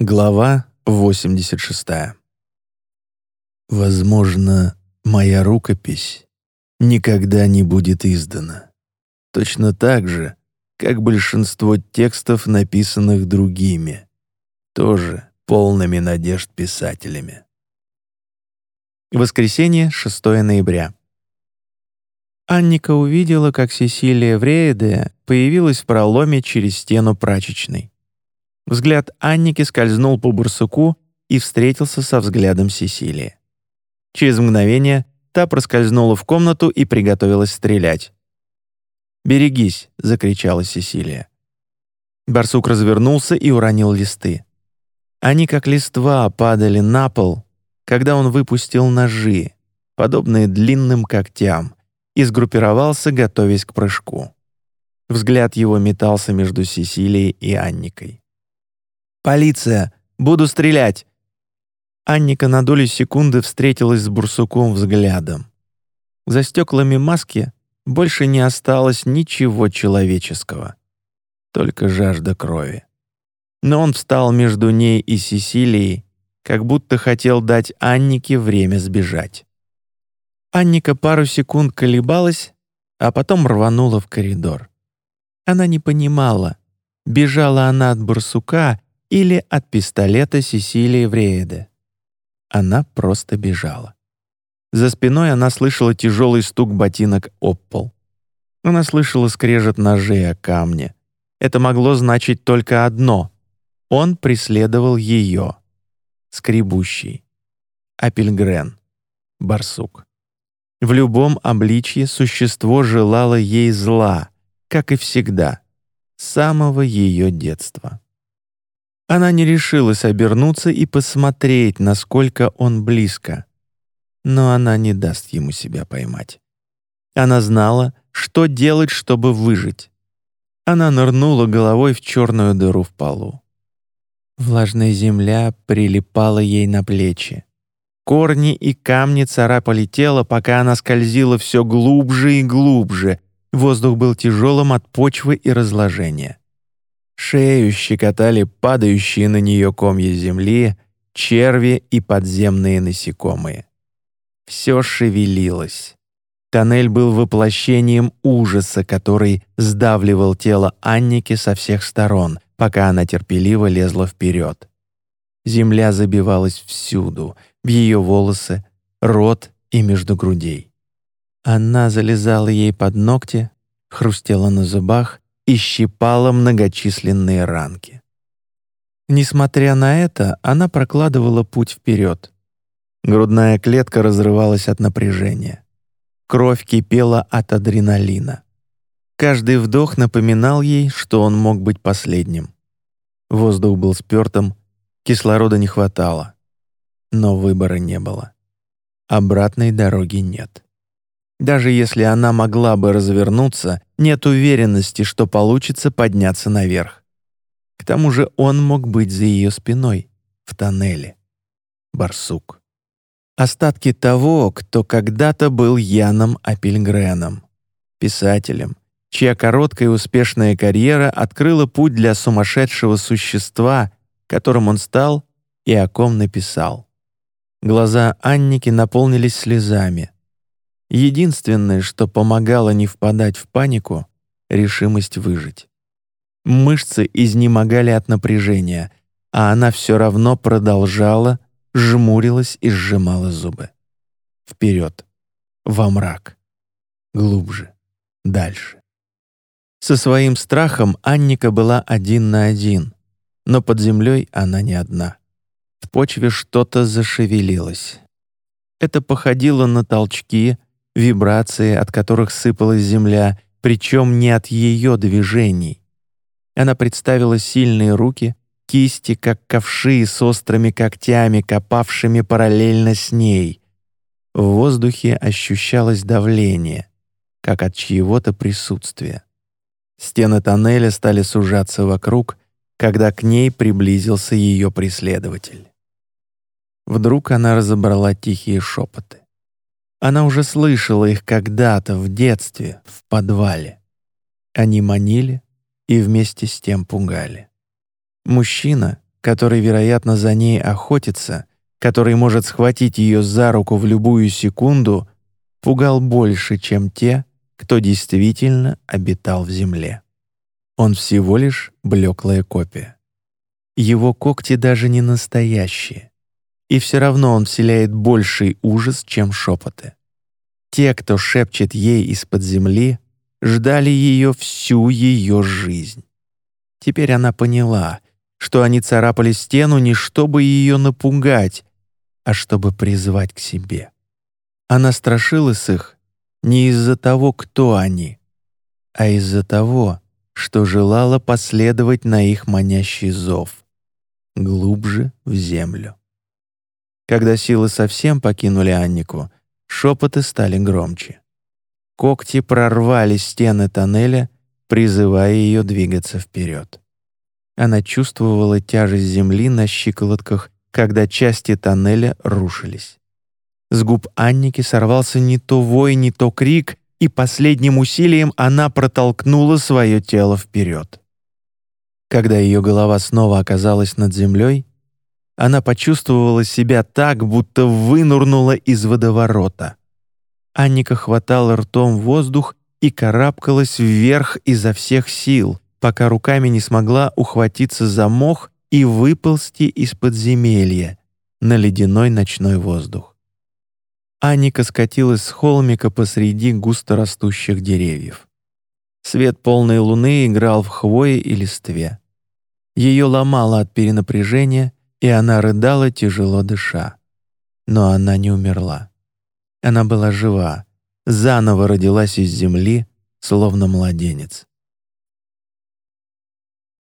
Глава 86. Возможно, моя рукопись никогда не будет издана. Точно так же, как большинство текстов, написанных другими, тоже полными надежд писателями. Воскресенье, 6 ноября. Анника увидела, как Сесилия Врееде появилась в проломе через стену прачечной. Взгляд Анники скользнул по бурсуку и встретился со взглядом Сесилии. Через мгновение та проскользнула в комнату и приготовилась стрелять. «Берегись!» — закричала Сесилия. Барсук развернулся и уронил листы. Они, как листва, падали на пол, когда он выпустил ножи, подобные длинным когтям, и сгруппировался, готовясь к прыжку. Взгляд его метался между Сесилией и Анникой. «Полиция! Буду стрелять!» Анника на долю секунды встретилась с Бурсуком взглядом. За стеклами маски больше не осталось ничего человеческого. Только жажда крови. Но он встал между ней и Сесилией, как будто хотел дать Аннике время сбежать. Анника пару секунд колебалась, а потом рванула в коридор. Она не понимала, бежала она от барсука или от пистолета Сесилии Врееде. Она просто бежала. За спиной она слышала тяжелый стук ботинок об пол. Она слышала скрежет ножей о камне. Это могло значить только одно. Он преследовал ее. Скребущий. Апельгрен. Барсук. В любом обличье существо желало ей зла, как и всегда, с самого ее детства. Она не решилась обернуться и посмотреть, насколько он близко. Но она не даст ему себя поймать. Она знала, что делать, чтобы выжить. Она нырнула головой в черную дыру в полу. Влажная земля прилипала ей на плечи. Корни и камни царапали тело, пока она скользила все глубже и глубже. Воздух был тяжелым от почвы и разложения. Шею щекотали падающие на нее комья земли, черви и подземные насекомые. Все шевелилось. Тоннель был воплощением ужаса, который сдавливал тело Анники со всех сторон, пока она терпеливо лезла вперед. Земля забивалась всюду, в ее волосы, рот и между грудей. Она залезала ей под ногти, хрустела на зубах и щипала многочисленные ранки. Несмотря на это, она прокладывала путь вперед. Грудная клетка разрывалась от напряжения. Кровь кипела от адреналина. Каждый вдох напоминал ей, что он мог быть последним. Воздух был спёртым, кислорода не хватало. Но выбора не было. Обратной дороги нет. Даже если она могла бы развернуться, нет уверенности, что получится подняться наверх. К тому же он мог быть за ее спиной, в тоннеле. Барсук. Остатки того, кто когда-то был Яном Апельгреном, писателем, чья короткая и успешная карьера открыла путь для сумасшедшего существа, которым он стал и о ком написал. Глаза Анники наполнились слезами — Единственное, что помогало не впадать в панику — решимость выжить. Мышцы изнемогали от напряжения, а она все равно продолжала, жмурилась и сжимала зубы. Вперед, во мрак, глубже, дальше. Со своим страхом Анника была один на один, но под землей она не одна. В почве что-то зашевелилось. Это походило на толчки, вибрации, от которых сыпалась земля, причем не от ее движений. Она представила сильные руки, кисти, как ковши с острыми когтями, копавшими параллельно с ней. В воздухе ощущалось давление, как от чьего-то присутствия. Стены тоннеля стали сужаться вокруг, когда к ней приблизился ее преследователь. Вдруг она разобрала тихие шепоты. Она уже слышала их когда-то в детстве, в подвале. Они манили и вместе с тем пугали. Мужчина, который, вероятно, за ней охотится, который может схватить ее за руку в любую секунду, пугал больше, чем те, кто действительно обитал в земле. Он всего лишь блеклая копия. Его когти даже не настоящие. И все равно он вселяет больший ужас, чем шепоты. Те, кто шепчет ей из-под земли, ждали ее всю ее жизнь. Теперь она поняла, что они царапали стену не чтобы ее напугать, а чтобы призвать к себе. Она страшилась их не из-за того, кто они, а из-за того, что желала последовать на их манящий зов глубже в землю. Когда силы совсем покинули Аннику, шепоты стали громче. Когти прорвали стены тоннеля, призывая ее двигаться вперед. Она чувствовала тяжесть земли на щиколотках, когда части тоннеля рушились. С губ Анники сорвался не то вой, не то крик, и последним усилием она протолкнула свое тело вперед. Когда ее голова снова оказалась над землей, она почувствовала себя так, будто вынурнула из водоворота. Анника хватала ртом воздух и карабкалась вверх изо всех сил, пока руками не смогла ухватиться за мох и выползти из подземелья на ледяной ночной воздух. Анника скатилась с холмика посреди густорастущих деревьев. Свет полной луны играл в хвое и листве. Ее ломало от перенапряжения, и она рыдала, тяжело дыша. Но она не умерла. Она была жива, заново родилась из земли, словно младенец.